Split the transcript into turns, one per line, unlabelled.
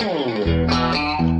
Oh,